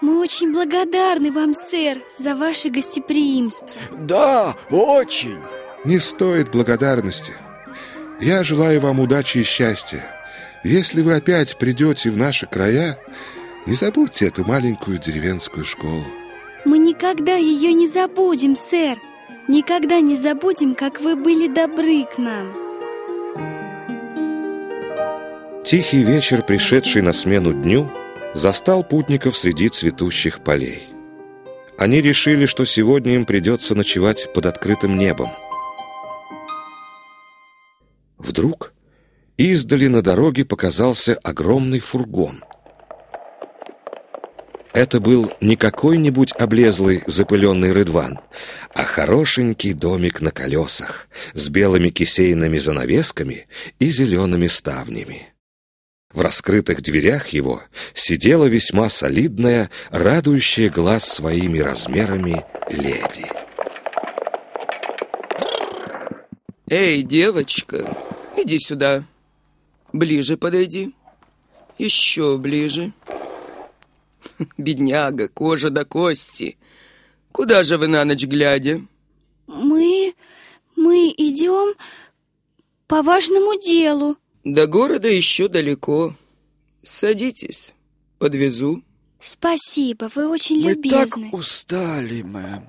Мы очень благодарны вам, сэр, за ваше гостеприимство. Да, очень. Не стоит благодарности. Я желаю вам удачи и счастья. Если вы опять придете в наши края, не забудьте эту маленькую деревенскую школу. Мы никогда ее не забудем, сэр. Никогда не забудем, как вы были добры к нам. Тихий вечер, пришедший на смену дню, застал путников среди цветущих полей. Они решили, что сегодня им придется ночевать под открытым небом. Вдруг издали на дороге показался огромный фургон. Это был не какой-нибудь облезлый запыленный рыдван, а хорошенький домик на колесах с белыми кисейными занавесками и зелеными ставнями. В раскрытых дверях его сидела весьма солидная, радующая глаз своими размерами леди. Эй, девочка, иди сюда. Ближе подойди. Еще ближе. Бедняга, кожа до кости. Куда же вы на ночь глядя? Мы... мы идем по важному делу. До города еще далеко. Садитесь, подвезу. Спасибо, вы очень Мы любезны. так устали, мэм.